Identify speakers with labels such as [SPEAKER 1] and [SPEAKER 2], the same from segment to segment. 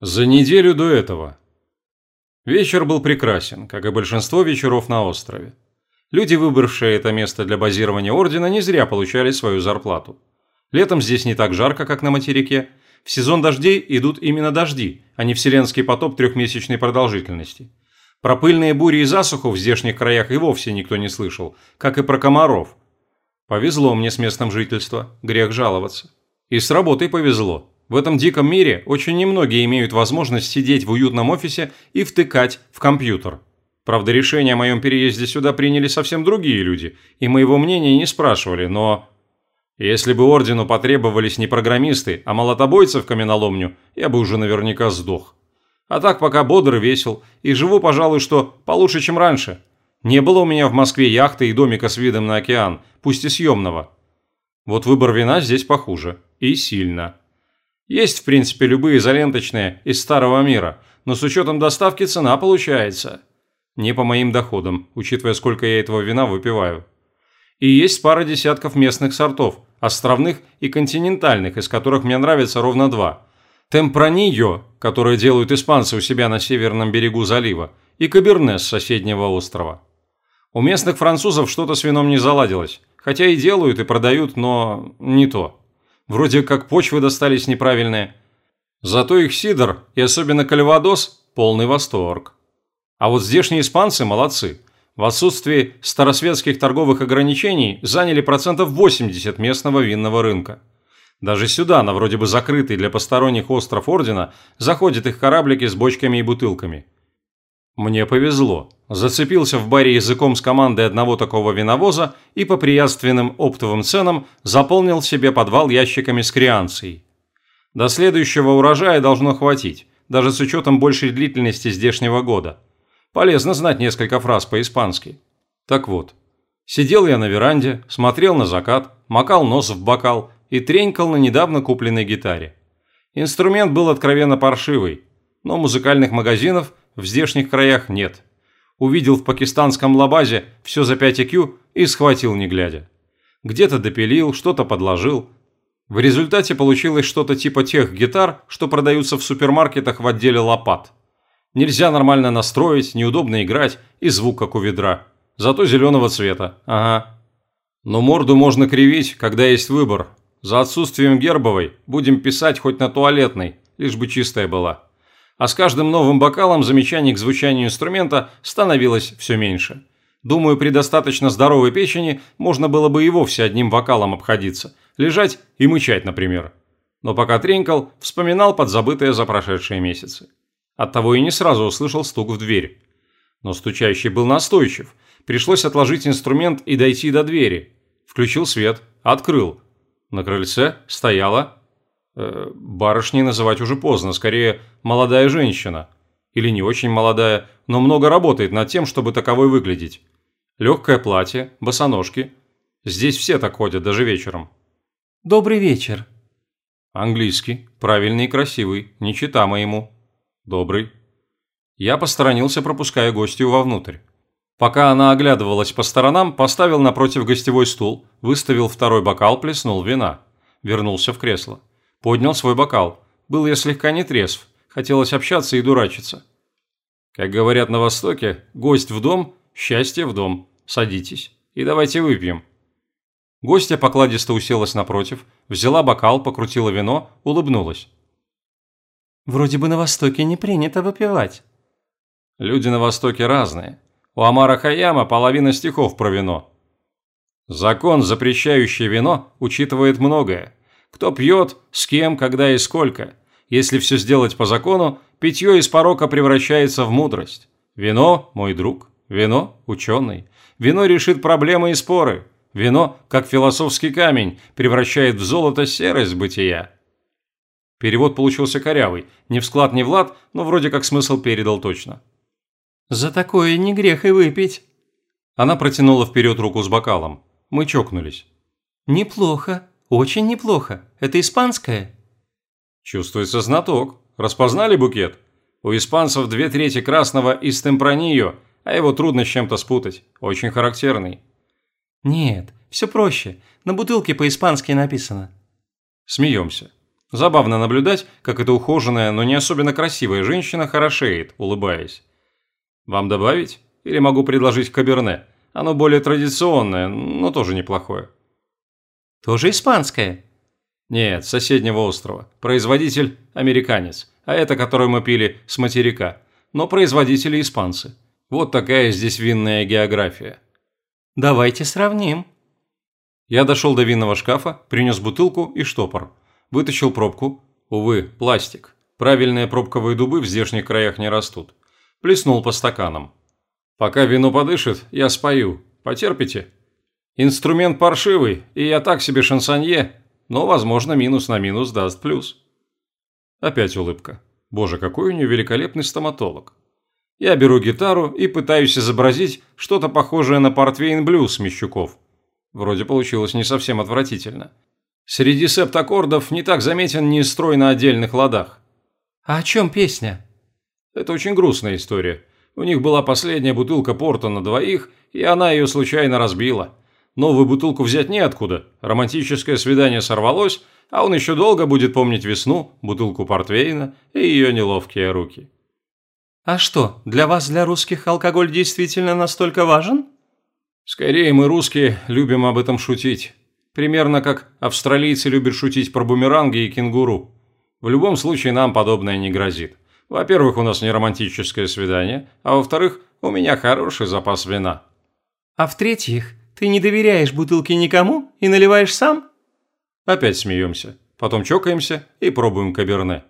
[SPEAKER 1] За неделю до этого. Вечер был прекрасен, как и большинство вечеров на острове. Люди, выбравшие это место для базирования ордена, не зря получали свою зарплату. Летом здесь не так жарко, как на материке. В сезон дождей идут именно дожди, а не вселенский потоп трехмесячной продолжительности. Про пыльные бури и засуху в здешних краях и вовсе никто не слышал, как и про комаров. Повезло мне с местом жительства, грех жаловаться. И с работой повезло. В этом диком мире очень немногие имеют возможность сидеть в уютном офисе и втыкать в компьютер. Правда, решение о моем переезде сюда приняли совсем другие люди, и моего мнения не спрашивали, но... Если бы ордену потребовались не программисты, а молотобойцы в каменоломню, я бы уже наверняка сдох. А так пока бодр и весел, и живу, пожалуй, что получше, чем раньше. Не было у меня в Москве яхты и домика с видом на океан, пусть и съемного. Вот выбор вина здесь похуже. И сильно. Есть, в принципе, любые изоленточные из старого мира, но с учетом доставки цена получается. Не по моим доходам, учитывая, сколько я этого вина выпиваю. И есть пара десятков местных сортов, островных и континентальных, из которых мне нравится ровно два. Темпранильо, которое делают испанцы у себя на северном берегу залива, и Каберне с соседнего острова. У местных французов что-то с вином не заладилось, хотя и делают, и продают, но не то. Вроде как почвы достались неправильные. Зато их сидр, и особенно кальвадос, полный восторг. А вот здешние испанцы молодцы. В отсутствии старосветских торговых ограничений заняли процентов 80 местного винного рынка. Даже сюда, на вроде бы закрытый для посторонних остров Ордена, заходят их кораблики с бочками и бутылками. Мне повезло. Зацепился в баре языком с командой одного такого виновоза и по приятственным оптовым ценам заполнил себе подвал ящиками с креанцией. До следующего урожая должно хватить, даже с учетом большей длительности здешнего года. Полезно знать несколько фраз по-испански. Так вот, сидел я на веранде, смотрел на закат, макал нос в бокал и тренькал на недавно купленной гитаре. Инструмент был откровенно паршивый, но музыкальных магазинов в здешних краях нет – увидел в пакистанском лабазе все за 5 IQ и схватил не глядя. Где-то допилил, что-то подложил. В результате получилось что-то типа тех гитар, что продаются в супермаркетах в отделе лопат. Нельзя нормально настроить, неудобно играть и звук как у ведра. Зато зеленого цвета, ага. Но морду можно кривить, когда есть выбор. За отсутствием гербовой будем писать хоть на туалетной, лишь бы чистая была а с каждым новым бокалом замечаний к звучанию инструмента становилось все меньше. Думаю, при достаточно здоровой печени можно было бы и вовсе одним вокалом обходиться, лежать и мычать, например. Но пока тренькал, вспоминал подзабытое за прошедшие месяцы. Оттого и не сразу услышал стук в дверь. Но стучащий был настойчив. Пришлось отложить инструмент и дойти до двери. Включил свет, открыл. На крыльце стояла Э, барышней называть уже поздно, скорее молодая женщина. Или не очень молодая, но много работает над тем, чтобы таковой выглядеть. Легкое платье, босоножки. Здесь все так ходят, даже вечером.
[SPEAKER 2] «Добрый вечер».
[SPEAKER 1] Английский, правильный и красивый, не чита моему. Добрый. Я посторонился, пропуская гостью вовнутрь. Пока она оглядывалась по сторонам, поставил напротив гостевой стул, выставил второй бокал, плеснул вина. Вернулся в кресло. Поднял свой бокал. Был я слегка не трезв. Хотелось общаться и дурачиться. Как говорят на Востоке, гость в дом, счастье в дом. Садитесь и давайте выпьем. Гостья покладисто уселась напротив, взяла бокал, покрутила вино, улыбнулась.
[SPEAKER 2] «Вроде бы на Востоке не принято выпивать».
[SPEAKER 1] «Люди на Востоке разные. У Амара Хаяма половина стихов про вино». Закон, запрещающий вино, учитывает многое. Кто пьет, с кем, когда и сколько. Если все сделать по закону, питье из порока превращается в мудрость. Вино – мой друг, вино – ученый. Вино решит проблемы и споры. Вино, как философский камень, превращает в золото серость бытия. Перевод получился корявый, не в склад, не в лад, но вроде как смысл передал точно.
[SPEAKER 2] «За такое не грех и выпить».
[SPEAKER 1] Она протянула вперед руку с бокалом. Мы чокнулись.
[SPEAKER 2] «Неплохо», «Очень неплохо. Это испанское?»
[SPEAKER 1] «Чувствуется знаток. Распознали букет? У испанцев две трети красного из темпраньо, а его трудно с чем-то спутать. Очень характерный».
[SPEAKER 2] «Нет, все проще. На бутылке по-испански написано».
[SPEAKER 1] Смеемся. Забавно наблюдать, как эта ухоженная, но не особенно красивая женщина хорошеет, улыбаясь. Вам добавить? Или могу предложить каберне? Оно более традиционное, но тоже неплохое.
[SPEAKER 2] Тоже испанское?
[SPEAKER 1] Нет, с соседнего острова. Производитель – американец, а это, которое мы пили, с материка. Но производители – испанцы. Вот такая здесь винная география.
[SPEAKER 2] Давайте сравним.
[SPEAKER 1] Я дошел до винного шкафа, принес бутылку и штопор. Вытащил пробку. Увы, пластик. Правильные пробковые дубы в здешних краях не растут. Плеснул по стаканам. Пока вино подышит, я спою. Потерпите? Инструмент паршивый, и я так себе шансонье, но, возможно, минус на минус даст плюс. Опять улыбка. Боже, какой у нее великолепный стоматолог. Я беру гитару и пытаюсь изобразить что-то похожее на портвейн-блюз Мещуков. Вроде получилось не совсем отвратительно. Среди септаккордов не так заметен ни строй на отдельных ладах.
[SPEAKER 2] А о чем песня?
[SPEAKER 1] Это очень грустная история. У них была последняя бутылка порта на двоих, и она ее случайно разбила. Новую бутылку взять неоткуда. Романтическое свидание сорвалось, а он еще долго будет помнить весну, бутылку портвейна и ее неловкие руки.
[SPEAKER 2] А что, для вас, для русских, алкоголь действительно настолько важен?
[SPEAKER 1] Скорее, мы, русские, любим об этом шутить. Примерно как австралийцы любят шутить про бумеранги и кенгуру. В любом случае, нам подобное не грозит. Во-первых, у нас не романтическое свидание, а во-вторых, у меня хороший запас вина.
[SPEAKER 2] А в-третьих, ты не доверяешь бутылке никому и наливаешь сам?
[SPEAKER 1] Опять смеемся. Потом чокаемся и пробуем каберне.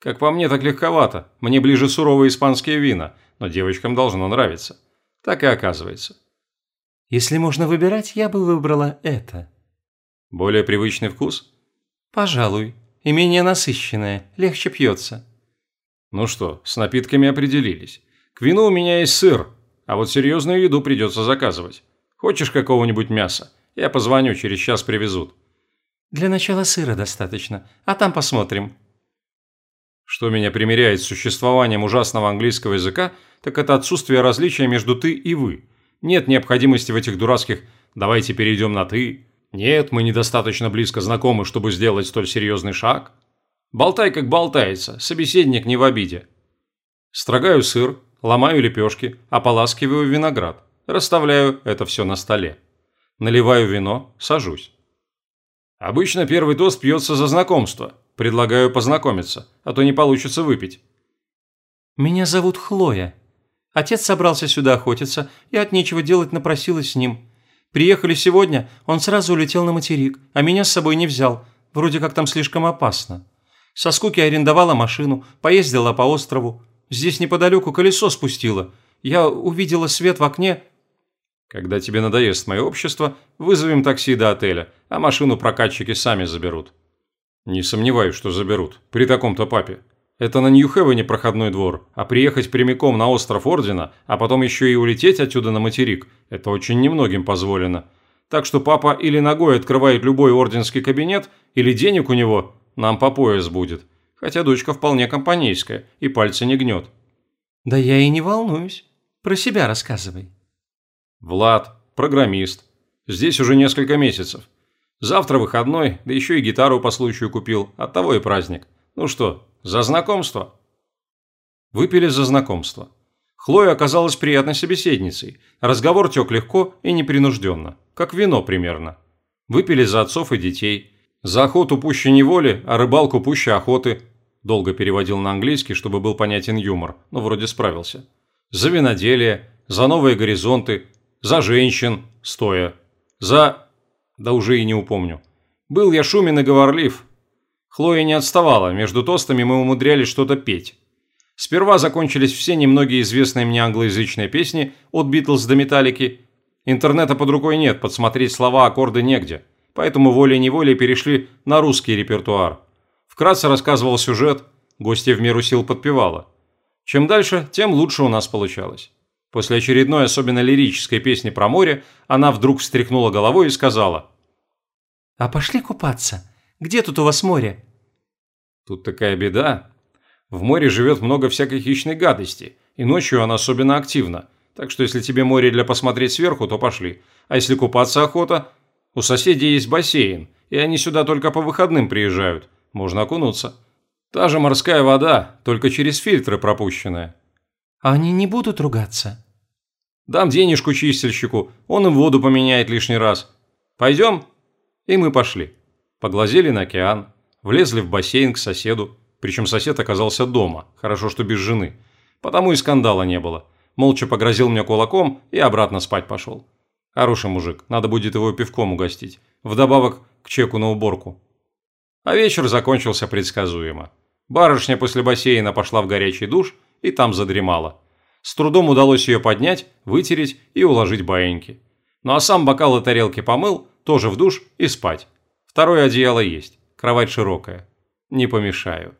[SPEAKER 1] Как по мне, так легковато. Мне ближе суровые испанские вина, но девочкам должно нравиться. Так и оказывается.
[SPEAKER 2] Если можно выбирать, я бы выбрала это.
[SPEAKER 1] Более привычный вкус?
[SPEAKER 2] Пожалуй. И менее насыщенное, легче пьется.
[SPEAKER 1] Ну что, с напитками определились. К вину у меня есть сыр, а вот серьезную еду придется заказывать. Хочешь какого-нибудь мяса? Я позвоню, через час привезут.
[SPEAKER 2] Для начала сыра достаточно, а там посмотрим.
[SPEAKER 1] Что меня примеряет с существованием ужасного английского языка, так это отсутствие различия между «ты» и «вы». Нет необходимости в этих дурацких «давайте перейдем на «ты». Нет, мы недостаточно близко знакомы, чтобы сделать столь серьезный шаг. Болтай, как болтается, собеседник не в обиде. Строгаю сыр, ломаю лепешки, ополаскиваю виноград. Расставляю это все на столе. Наливаю вино, сажусь. Обычно первый тост пьется за знакомство. Предлагаю познакомиться, а то не получится выпить.
[SPEAKER 2] «Меня зовут Хлоя. Отец собрался сюда охотиться и от нечего делать напросилась с ним. Приехали сегодня, он сразу улетел на материк, а меня с собой не взял. Вроде как там слишком опасно. Со скуки арендовала машину, поездила по острову. Здесь неподалеку колесо спустило. Я увидела свет в окне
[SPEAKER 1] когда тебе надоест мое общество, вызовем такси до отеля, а машину прокатчики сами заберут. Не сомневаюсь, что заберут. При таком-то папе. Это на Нью-Хевене проходной двор, а приехать прямиком на остров Ордена, а потом еще и улететь отсюда на материк – это очень немногим позволено. Так что папа или ногой открывает любой орденский кабинет, или денег у него нам по пояс будет. Хотя дочка вполне компанейская и пальцы не гнет.
[SPEAKER 2] Да я и не волнуюсь. Про себя рассказывай.
[SPEAKER 1] Влад, программист. Здесь уже несколько месяцев. Завтра выходной, да еще и гитару по случаю купил, оттого и праздник. Ну что, за знакомство? Выпили за знакомство. Хлоя оказалась приятной собеседницей. Разговор тек легко и непринужденно, как вино примерно. Выпили за отцов и детей. За охоту пуще неволи, а рыбалку пуще охоты. Долго переводил на английский, чтобы был понятен юмор, но вроде справился. За виноделие, за новые горизонты, за женщин, стоя. За... да уже и не упомню. Был я шумен и говорлив. Хлоя не отставала, между тостами мы умудрялись что-то петь. Сперва закончились все немногие известные мне англоязычные песни от Битлз до Металлики. Интернета под рукой нет, подсмотреть слова, аккорды негде. Поэтому волей-неволей перешли на русский репертуар. Вкратце рассказывал сюжет, гостья в меру сил подпевала. Чем дальше, тем лучше у нас получалось. После очередной особенно лирической песни про море она вдруг встряхнула головой и сказала.
[SPEAKER 2] «А пошли купаться. Где тут у вас море?»
[SPEAKER 1] «Тут такая беда. В море живет много всякой хищной гадости, и ночью она особенно активна. Так что если тебе море для посмотреть сверху, то пошли. А если купаться охота, у соседей есть бассейн, и они сюда только по выходным приезжают. можно окунуться. Та же морская вода, только через фильтры пропущенная.
[SPEAKER 2] А они не будут ругаться?
[SPEAKER 1] Дам денежку чистильщику, он им воду поменяет лишний раз. Пойдем? И мы пошли. Поглазели на океан, влезли в бассейн к соседу, причем сосед оказался дома, хорошо, что без жены. Потому и скандала не было. Молча погрозил мне кулаком и обратно спать пошел. Хороший мужик, надо будет его пивком угостить. Вдобавок к чеку на уборку. А вечер закончился предсказуемо. Барышня после бассейна пошла в горячий душ и там задремала. С трудом удалось ее поднять, вытереть и уложить баиньки. Ну а сам бокал и тарелки помыл, тоже в душ и спать. Второе одеяло есть, кровать широкая. Не помешаю.